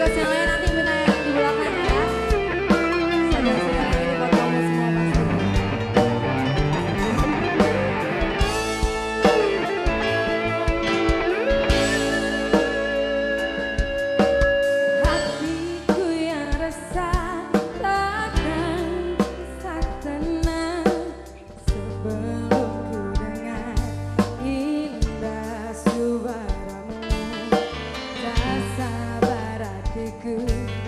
Gracias, good.